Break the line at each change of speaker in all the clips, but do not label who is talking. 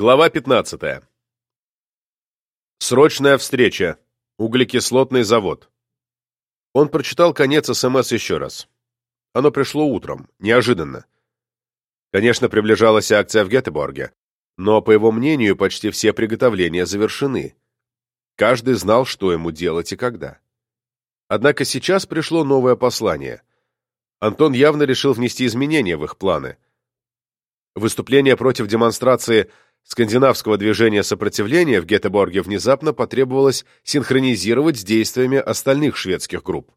Глава 15. Срочная встреча. Углекислотный завод. Он прочитал конец СМС еще раз. Оно пришло утром, неожиданно. Конечно, приближалась акция в Гетеборге, но, по его мнению, почти все приготовления завершены. Каждый знал, что ему делать и когда. Однако сейчас пришло новое послание. Антон явно решил внести изменения в их планы. Выступление против демонстрации – скандинавского движения сопротивления в Гетеборге внезапно потребовалось синхронизировать с действиями остальных шведских групп.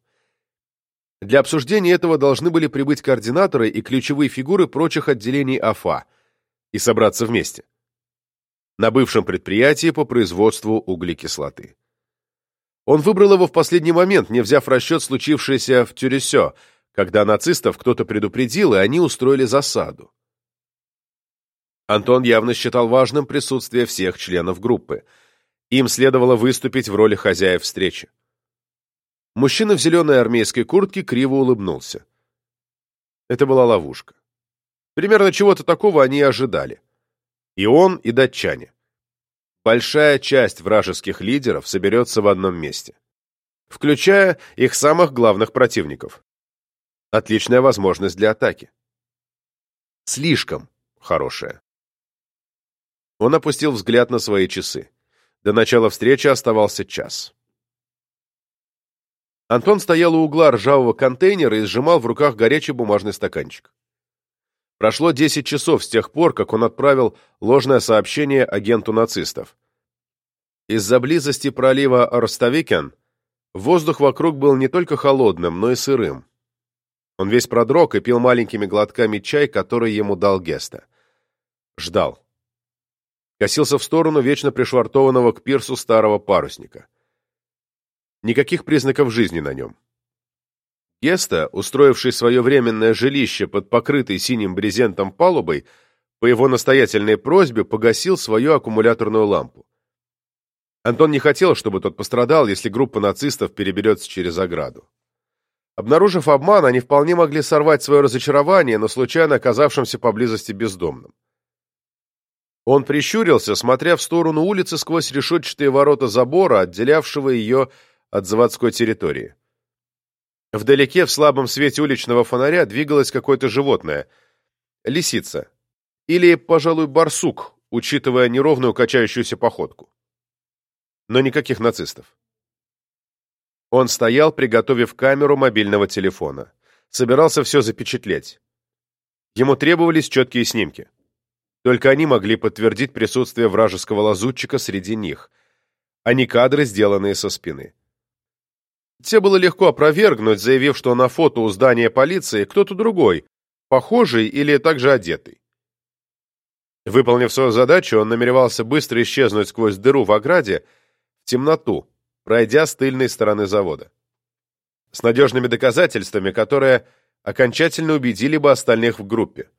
Для обсуждения этого должны были прибыть координаторы и ключевые фигуры прочих отделений АФА и собраться вместе на бывшем предприятии по производству углекислоты. Он выбрал его в последний момент, не взяв в расчет случившееся в Тюресё, когда нацистов кто-то предупредил, и они устроили засаду. Антон явно считал важным присутствие всех членов группы. Им следовало выступить в роли хозяев встречи. Мужчина в зеленой армейской куртке криво улыбнулся. Это была ловушка. Примерно чего-то такого они и ожидали. И он, и датчане. Большая часть вражеских лидеров соберется в одном месте. Включая их самых главных противников. Отличная возможность для атаки. Слишком хорошая. Он опустил взгляд на свои часы. До начала встречи оставался час. Антон стоял у угла ржавого контейнера и сжимал в руках горячий бумажный стаканчик. Прошло 10 часов с тех пор, как он отправил ложное сообщение агенту нацистов. Из-за близости пролива Орставикен воздух вокруг был не только холодным, но и сырым. Он весь продрог и пил маленькими глотками чай, который ему дал Геста. Ждал косился в сторону вечно пришвартованного к пирсу старого парусника. Никаких признаков жизни на нем. Геста, устроивший свое временное жилище под покрытой синим брезентом палубой, по его настоятельной просьбе погасил свою аккумуляторную лампу. Антон не хотел, чтобы тот пострадал, если группа нацистов переберется через ограду. Обнаружив обман, они вполне могли сорвать свое разочарование на случайно оказавшемся поблизости бездомном. Он прищурился, смотря в сторону улицы сквозь решетчатые ворота забора, отделявшего ее от заводской территории. Вдалеке, в слабом свете уличного фонаря, двигалось какое-то животное. Лисица. Или, пожалуй, барсук, учитывая неровную качающуюся походку. Но никаких нацистов. Он стоял, приготовив камеру мобильного телефона. Собирался все запечатлеть. Ему требовались четкие снимки. Только они могли подтвердить присутствие вражеского лазутчика среди них, а не кадры, сделанные со спины. Те было легко опровергнуть, заявив, что на фото у здания полиции кто-то другой, похожий или также одетый. Выполнив свою задачу, он намеревался быстро исчезнуть сквозь дыру в ограде в темноту, пройдя с тыльной стороны завода. С надежными доказательствами, которые окончательно убедили бы остальных в группе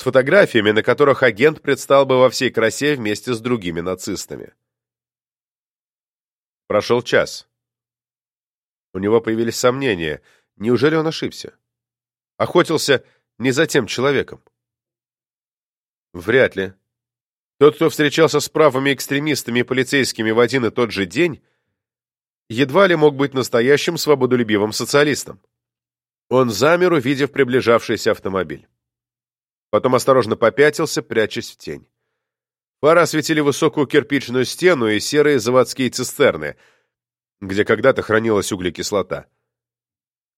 с фотографиями, на которых агент предстал бы во всей красе вместе с другими нацистами. Прошел час. У него появились сомнения. Неужели он ошибся? Охотился не за тем человеком? Вряд ли. Тот, кто встречался с правыми экстремистами и полицейскими в один и тот же день, едва ли мог быть настоящим свободолюбивым социалистом. Он замер, увидев приближавшийся автомобиль. Потом осторожно попятился, прячась в тень. Фары осветили высокую кирпичную стену и серые заводские цистерны, где когда-то хранилась углекислота.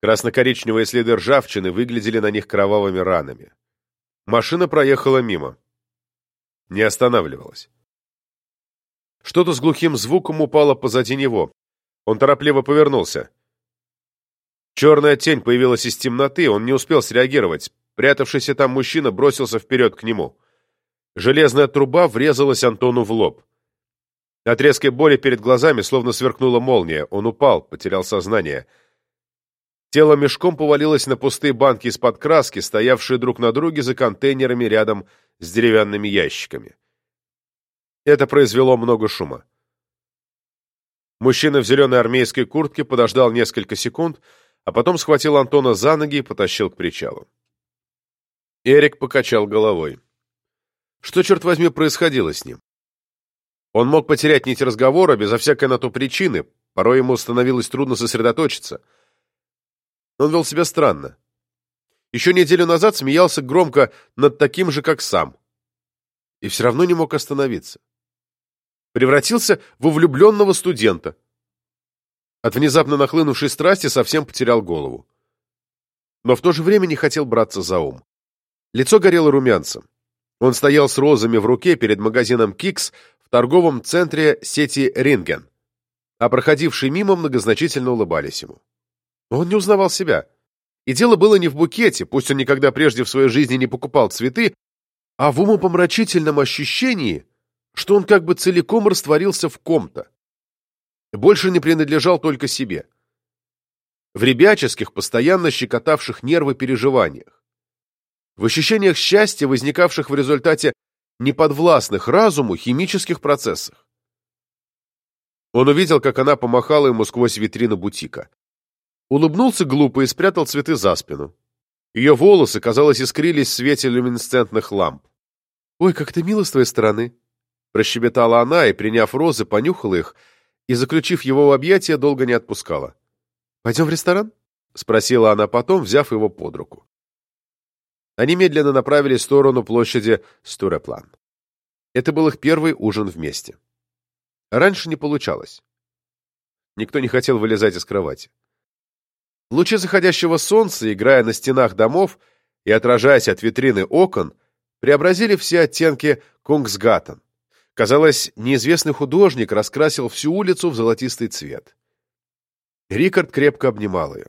Красно-коричневые следы ржавчины выглядели на них кровавыми ранами. Машина проехала мимо. Не останавливалась. Что-то с глухим звуком упало позади него. Он торопливо повернулся. Черная тень появилась из темноты, он не успел среагировать. Прятавшийся там мужчина бросился вперед к нему. Железная труба врезалась Антону в лоб. От резкой боли перед глазами словно сверкнула молния. Он упал, потерял сознание. Тело мешком повалилось на пустые банки из-под краски, стоявшие друг на друге за контейнерами рядом с деревянными ящиками. Это произвело много шума. Мужчина в зеленой армейской куртке подождал несколько секунд, а потом схватил Антона за ноги и потащил к причалу. Эрик покачал головой. Что, черт возьми, происходило с ним? Он мог потерять нить разговора безо всякой на то причины, порой ему становилось трудно сосредоточиться. Он вел себя странно. Еще неделю назад смеялся громко над таким же, как сам. И все равно не мог остановиться. Превратился во влюбленного студента. От внезапно нахлынувшей страсти совсем потерял голову. Но в то же время не хотел браться за ум. Лицо горело румянцем. Он стоял с розами в руке перед магазином «Кикс» в торговом центре сети «Ринген», а проходившие мимо многозначительно улыбались ему. Он не узнавал себя. И дело было не в букете, пусть он никогда прежде в своей жизни не покупал цветы, а в умопомрачительном ощущении, что он как бы целиком растворился в ком-то. Больше не принадлежал только себе. В ребяческих, постоянно щекотавших нервы переживаниях. В ощущениях счастья, возникавших в результате неподвластных разуму химических процессах. Он увидел, как она помахала ему сквозь витрину бутика. Улыбнулся глупо и спрятал цветы за спину. Ее волосы, казалось, искрились в свете люминесцентных ламп. «Ой, как ты мило с твоей стороны!» Прощебетала она и, приняв розы, понюхала их и, заключив его в объятия, долго не отпускала. «Пойдем в ресторан?» — спросила она потом, взяв его под руку. Они медленно направились в сторону площади Стуреплан. Это был их первый ужин вместе. Раньше не получалось. Никто не хотел вылезать из кровати. Лучи заходящего солнца, играя на стенах домов и отражаясь от витрины окон, преобразили все оттенки Кунгсгаттен. Казалось, неизвестный художник раскрасил всю улицу в золотистый цвет. Рикард крепко обнимал ее.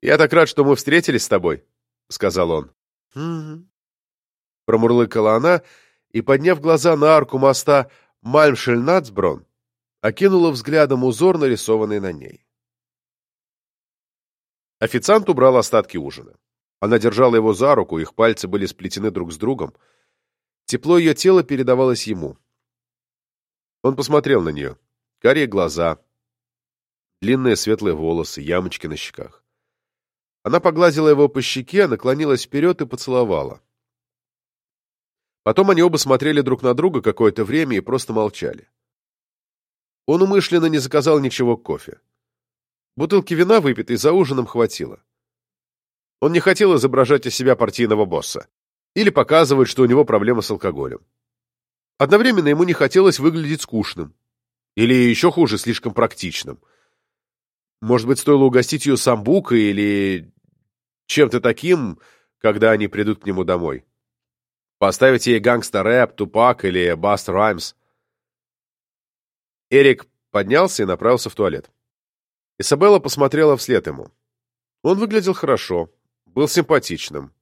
«Я так рад, что мы встретились с тобой», — сказал он. «Угу». Промурлыкала она и, подняв глаза на арку моста Мальмшель-Нацброн, окинула взглядом узор, нарисованный на ней. Официант убрал остатки ужина. Она держала его за руку, их пальцы были сплетены друг с другом. Тепло ее тела передавалось ему. Он посмотрел на нее. Карие глаза, длинные светлые волосы, ямочки на щеках. Она погладила его по щеке, наклонилась вперед и поцеловала. Потом они оба смотрели друг на друга какое-то время и просто молчали. Он умышленно не заказал ничего кофе. Бутылки вина, выпитой за ужином, хватило. Он не хотел изображать из себя партийного босса или показывать, что у него проблемы с алкоголем. Одновременно ему не хотелось выглядеть скучным или, еще хуже, слишком практичным. Может быть, стоило угостить ее самбукой или чем-то таким, когда они придут к нему домой. Поставить ей гангста-рэп, Tupac или Busta Rhymes. Эрик поднялся и направился в туалет. Изабелла посмотрела вслед ему. Он выглядел хорошо, был симпатичным.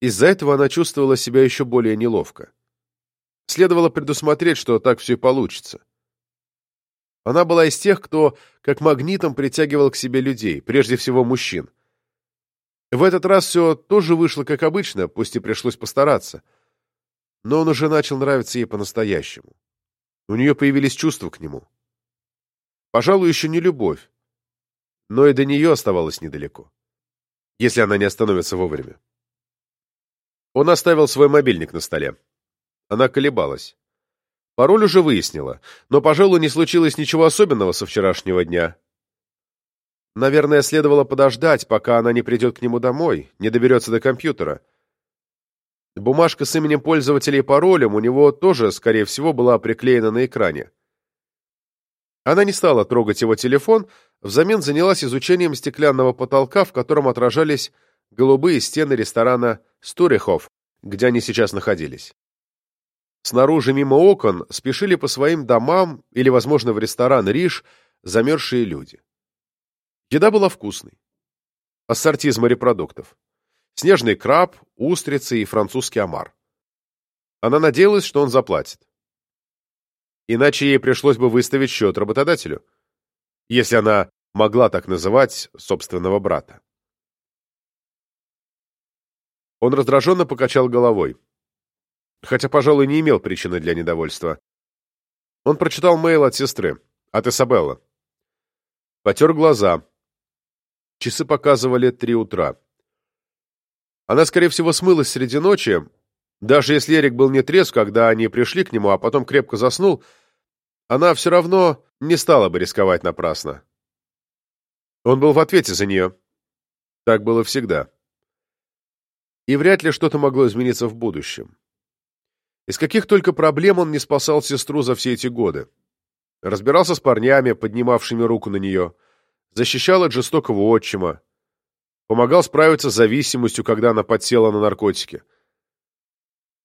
Из-за этого она чувствовала себя еще более неловко. Следовало предусмотреть, что так все и получится. Она была из тех, кто как магнитом притягивал к себе людей, прежде всего мужчин. В этот раз все тоже вышло как обычно, пусть и пришлось постараться. Но он уже начал нравиться ей по-настоящему. У нее появились чувства к нему. Пожалуй, еще не любовь, но и до нее оставалось недалеко, если она не остановится вовремя. Он оставил свой мобильник на столе. Она колебалась. Пароль уже выяснила, но, пожалуй, не случилось ничего особенного со вчерашнего дня. Наверное, следовало подождать, пока она не придет к нему домой, не доберется до компьютера. Бумажка с именем пользователя и паролем у него тоже, скорее всего, была приклеена на экране. Она не стала трогать его телефон, взамен занялась изучением стеклянного потолка, в котором отражались голубые стены ресторана «Стурихов», где они сейчас находились. Снаружи, мимо окон, спешили по своим домам или, возможно, в ресторан «Риш» замерзшие люди. Еда была вкусной. Ассорти из морепродуктов. Снежный краб, устрицы и французский омар. Она надеялась, что он заплатит иначе ей пришлось бы выставить счет работодателю, если она могла так называть собственного брата. Он раздраженно покачал головой, хотя, пожалуй, не имел причины для недовольства. Он прочитал мейл от сестры, от Исабелла. Потер глаза. Часы показывали три утра. Она, скорее всего, смылась среди ночи, Даже если Эрик был не трезв, когда они пришли к нему, а потом крепко заснул, она все равно не стала бы рисковать напрасно. Он был в ответе за нее. Так было всегда. И вряд ли что-то могло измениться в будущем. Из каких только проблем он не спасал сестру за все эти годы. Разбирался с парнями, поднимавшими руку на нее, защищал от жестокого отчима, помогал справиться с зависимостью, когда она подсела на наркотики.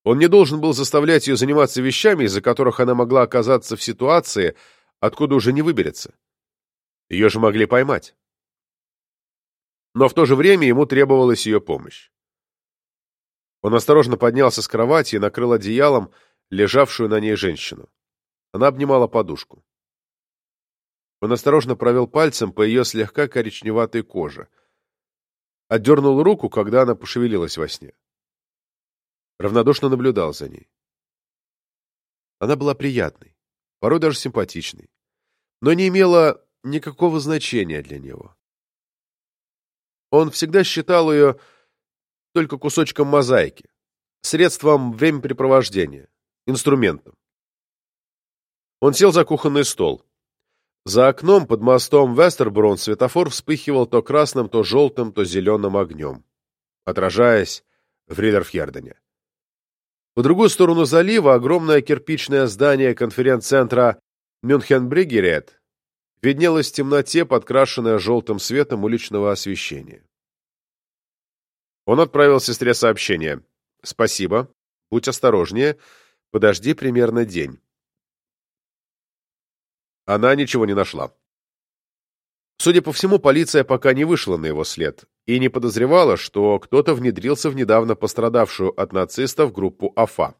Он не должен был заставлять ее заниматься вещами, из-за которых она могла оказаться в ситуации, откуда уже не выберется. Ее же могли поймать. Но в то же время ему требовалась ее помощь. Он осторожно поднялся с кровати и накрыл одеялом лежавшую на ней женщину. Она обнимала подушку. Он осторожно провел пальцем по ее слегка коричневатой коже. Отдернул руку, когда она пошевелилась во сне. Равнодушно наблюдал за ней. Она была приятной, порой даже симпатичной, но не имела никакого значения для него. Он всегда считал ее только кусочком мозаики, средством времяпрепровождения, инструментом. Он сел за кухонный стол. За окном под мостом Вестерброн светофор вспыхивал то красным, то желтым, то зеленым огнем, отражаясь в Ридерфьердене. По другую сторону залива огромное кирпичное здание конференц-центра Мюнхенбригерет виднелось в темноте, подкрашенное желтым светом уличного освещения. Он отправил сестре сообщение. «Спасибо. Будь осторожнее. Подожди примерно день она ничего не нашла. Судя по всему, полиция пока не вышла на его след и не подозревала, что кто-то внедрился в недавно пострадавшую от нацистов группу АФА.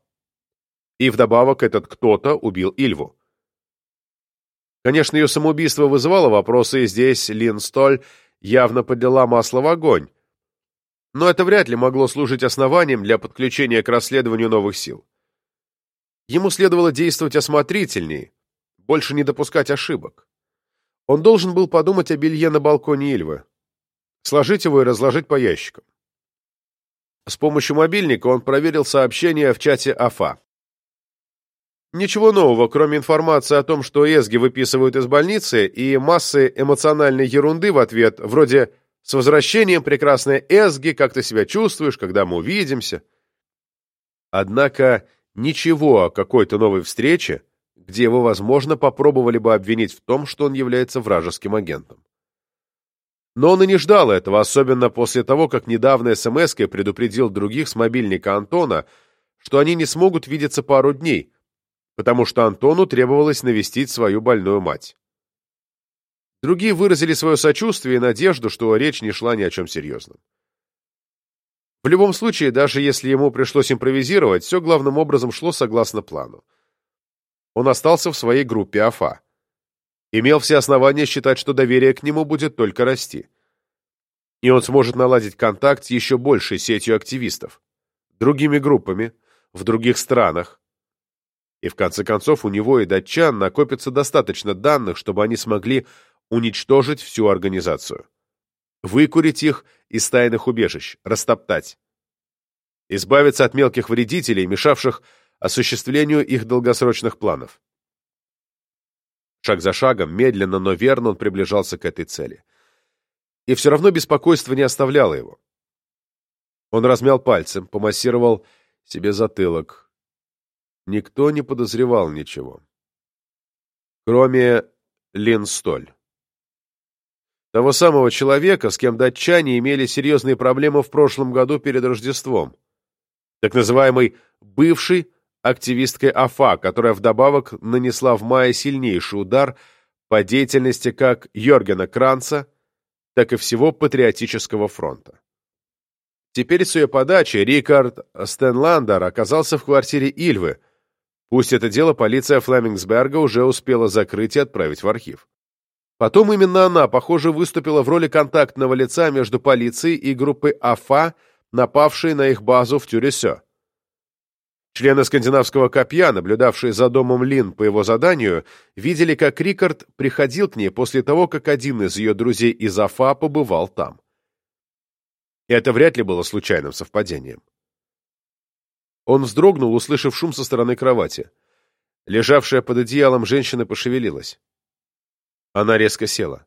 И вдобавок этот кто-то убил Ильву. Конечно, ее самоубийство вызывало вопросы, и здесь Лин Столь явно подлила масло в огонь. Но это вряд ли могло служить основанием для подключения к расследованию новых сил. Ему следовало действовать осмотрительнее, больше не допускать ошибок. Он должен был подумать о белье на балконе Ильвы, сложить его и разложить по ящикам. С помощью мобильника он проверил сообщения в чате АФА. Ничего нового, кроме информации о том, что Эзги выписывают из больницы, и массы эмоциональной ерунды в ответ, вроде «С возвращением, прекрасная Эзги, как ты себя чувствуешь, когда мы увидимся?» Однако ничего о какой-то новой встрече, где его, возможно, попробовали бы обвинить в том, что он является вражеским агентом. Но он и не ждал этого, особенно после того, как недавно смс предупредил других с мобильника Антона, что они не смогут видеться пару дней, потому что Антону требовалось навестить свою больную мать. Другие выразили свое сочувствие и надежду, что речь не шла ни о чем серьезном. В любом случае, даже если ему пришлось импровизировать, все главным образом шло согласно плану он остался в своей группе АФА. Имел все основания считать, что доверие к нему будет только расти. И он сможет наладить контакт с еще большей сетью активистов, другими группами, в других странах. И в конце концов у него и датчан накопится достаточно данных, чтобы они смогли уничтожить всю организацию. Выкурить их из тайных убежищ, растоптать. Избавиться от мелких вредителей, мешавших осуществлению их долгосрочных планов. Шаг за шагом, медленно, но верно он приближался к этой цели. И все равно беспокойство не оставляло его. Он размял пальцем, помассировал себе затылок. Никто не подозревал ничего. Кроме Линстоль. Того самого человека, с кем датчане имели серьезные проблемы в прошлом году перед Рождеством. Так называемый «бывший активисткой АФА, которая вдобавок нанесла в мае сильнейший удар по деятельности как Йоргена Кранца, так и всего Патриотического фронта. Теперь с ее подачи Рикард Стенландер оказался в квартире Ильвы, пусть это дело полиция Флемингсберга уже успела закрыть и отправить в архив. Потом именно она, похоже, выступила в роли контактного лица между полицией и группой АФА, напавшей на их базу в Тюресё. Члены скандинавского копья, наблюдавшие за домом Лин по его заданию, видели, как Рикард приходил к ней после того, как один из ее друзей из Афа побывал там. Это вряд ли было случайным совпадением. Он вздрогнул, услышав шум со стороны кровати. Лежавшая под одеялом женщина пошевелилась. Она резко села.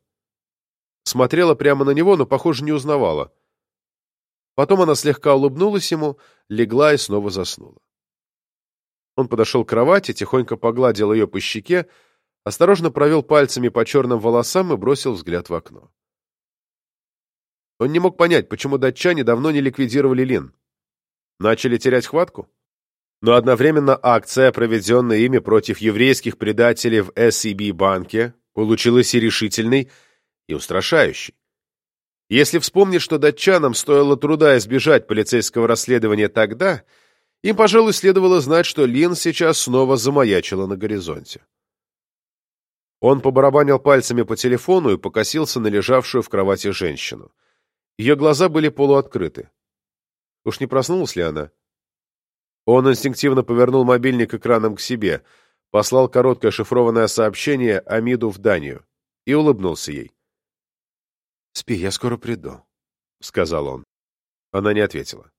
Смотрела прямо на него, но, похоже, не узнавала. Потом она слегка улыбнулась ему, легла и снова заснула. Он подошел к кровати, тихонько погладил ее по щеке, осторожно провел пальцами по черным волосам и бросил взгляд в окно. Он не мог понять, почему датчане давно не ликвидировали Лин. Начали терять хватку? Но одновременно акция, проведенная ими против еврейских предателей в SEB-банке, получилась и решительной, и устрашающей. Если вспомнить, что датчанам стоило труда избежать полицейского расследования тогда, им, пожалуй, следовало знать, что Лин сейчас снова замаячила на горизонте. Он побарабанил пальцами по телефону и покосился на лежавшую в кровати женщину. Ее глаза были полуоткрыты. Уж не проснулась ли она? Он инстинктивно повернул мобильник экраном к себе, послал короткое шифрованное сообщение Амиду в Данию и улыбнулся ей. «Спи, я скоро приду», — сказал он. Она не ответила.